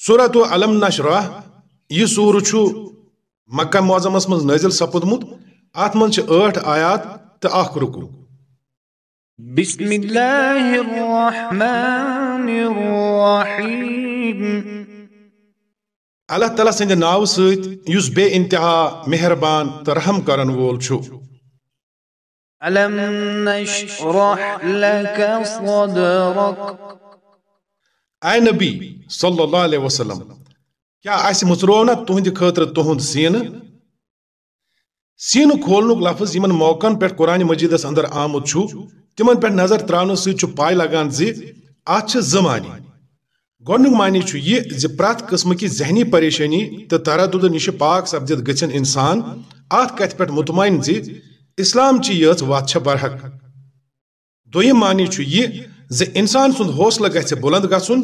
صورت و علم نشرہ یہ سور چھ مکہ معظمس من نازل سپودمت ات من ٹھ آیات تو اخ رکو بسم اللہ الرحمن الرحیم۔ اللہ تعالیٰ سند ناو ست یس بے انتہا مہربان تو رحم کرن وول چھو علم نشرح لك صدرك اے نبی صلی اللہ علیہ وسلم، کیا اس مچرو نا تہند خاطر تہند سین؟ سین کھولنک لفظ یمن موقعن پہ قرآن مجیدس اندر آمد چھو، تمن پہ نظر تران ست پائے لگان زی ات زمانی۔ گۄڈنیُک معنی چھُ یہِ زِ پرٛٮ۪تھ قٕسمٕکہِ ذہنی پریشٲنی تہٕ تردُد نِش پاک سپدِتھ گژھن اِنسان اتھ کتھِ پٮ۪ٹھ مطمعین زِ اسلام چہِ یٲژ وتھ چھےٚ برحق۔ دوٚیِم معنی چھُ یہِ زِ انسان سُنٛد حوصلہٕ گژھِ بلند گژھُن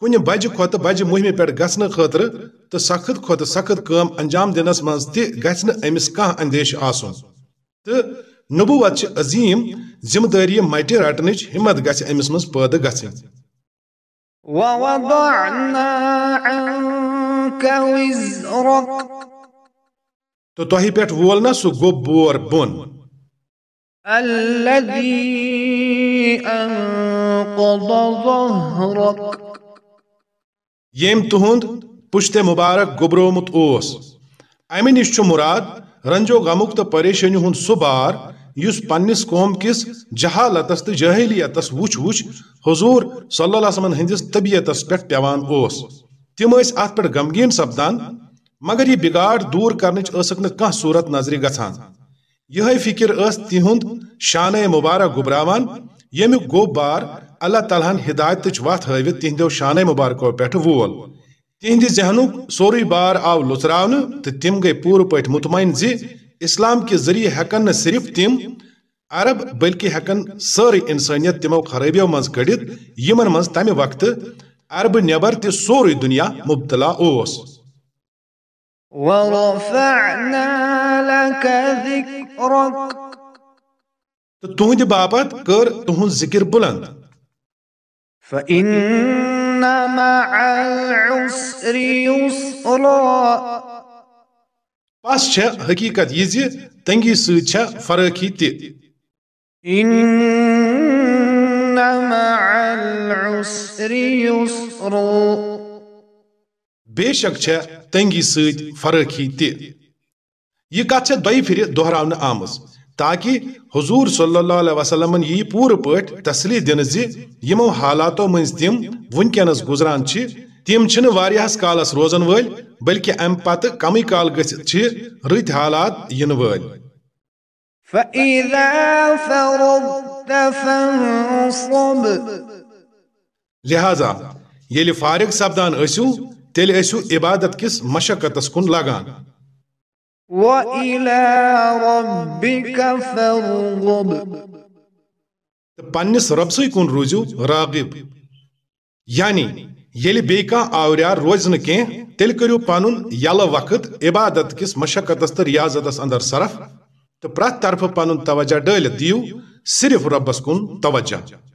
کُنہِ بجہِ کھۄتہٕ بجہِ مُہمہِ پٮ۪ٹھ گژھنہٕ خٲطرٕ تہٕ سخت کھۄتہٕ سخت کٲم انجام دِنس منٛز تہِ گژھِ نہٕ أمِس کانٛہہ اندیشہِ آسُن۔ تہٕ نبوت چھِ عظیٖم ذمہٕ دٲری مٹہِ رٹنٕچ ہمت گژھِ أمِس منٛز پٲدٕ گژھٕنۍ۔ تو تۄہہِ پٮ۪ٹھ وول نا سُہ گوٚب بور بۄن۔ الذي أنقض ظهرك. ییٚمۍ تُہُنٛد پُشتہِ مُبارک گوٚبرومُت اوس. امہِ نِش چھُ مُراد رنجو غمُک تہٕ پریشٲنی ہُنٛد سُہ بار یُس پننِس قوم کِس جہالتس تہٕ جٲہلیتس وٕچھ وٕچھ حضوٗر صلی اللہ علیہ وسلم ہٕنٛدِس طبیعتس پٮ۪ٹھ پیوان اوس. تِم ٲسۍ اتھ پٮ۪ٹھ غمگیٖن سپدان، مگر یہ بگاڑ دور کرنٕچ ٲسٕکھ نہٕ کانٛہہ صوٗرت نظرِ گژھان. یِہے فکر ٲس تِہُنٛد شانے مُبارک گُبراوان ییٚمیُک گوٚب بار اللہ تعالیٰ ہن ہدایتٕچ وتھ ہٲوِتھ تِہنٛدیو شانے مُبارکو پٮ۪ٹھ وول۔ تِہنٛدِ ذہنُک سورُے بار آو لُژراونہٕ تہٕ تِم گٔے پوٗرٕ پٲٹھۍ مطمعین زِ اسلام کہِ ذریعہ ہٮ۪کن نہٕ صرف تِم، عرب بلکہ ہٮ۪کن سٲرٕے انسٲنیت تِمو خرٲبیو منٛز کٔڑِتھ یِمن منٛز تمہِ وقتہٕ عربہٕ نٮ۪بر تہِ سورُے دُنیا مُبتلا اوس۔ ورفعنا لك ذكرك. تہٕ تُہنٛدِ باپتھ کٔر تُہنٛز ذِکر بُلند۔ فإن مع العسر يسرا۔ پس چھےٚ حقیٖقت یہِ زِ تنگی سۭتۍ چھےٚ فرٲخی تہِ۔ إن مع العسر يسرا۔ بے شک چھےٚ تنگی سۭتۍ فرٲخی تہِ۔ یہِ کتھ چھےٚ دۄیہِ پھِرِ دۄہراونہٕ آمٕژ تاکہ حضور صلی اللہ علیہ وسلم یی پوٗرٕ پٲٹھۍ تسلی دِنہٕ زِ یِمو حالاتو منٛز تِم وُنکٮ۪نس گُزران چھِ تِم چھِنہٕ واریاہس کالس روزن وٲلۍ بلکہ امہِ پتہٕ کمٕے کال گٔژھِتھ چھِ رٕتۍ حالات یِنہٕ وٲلۍ۔ فإذا فرغت فانصب۔ لہذا ییٚلہِ فارغ سپدان ٲسِو تیٚلہِ ٲسِو عبادت کِس مشقتس کُن لگان وإلى ربك فارغب۔ تہٕ پننِس رۄبسٕے کُن روٗزِو راغب۔ یعنی ییٚلہِ بیٚیہِ کانٛہہ آوریار روزِ کینٛہہ تیٚلہِ کٔرِو پنُن یلہٕ وقت عبادت کِس مشقتس تہٕ ریاضتس اندر صرف۔ تہٕ پرٛٮ۪تھ طرفہٕ پنُن توجہ ڈٲلِتھ دِیِو صرف رۄبس کُن توجہ۔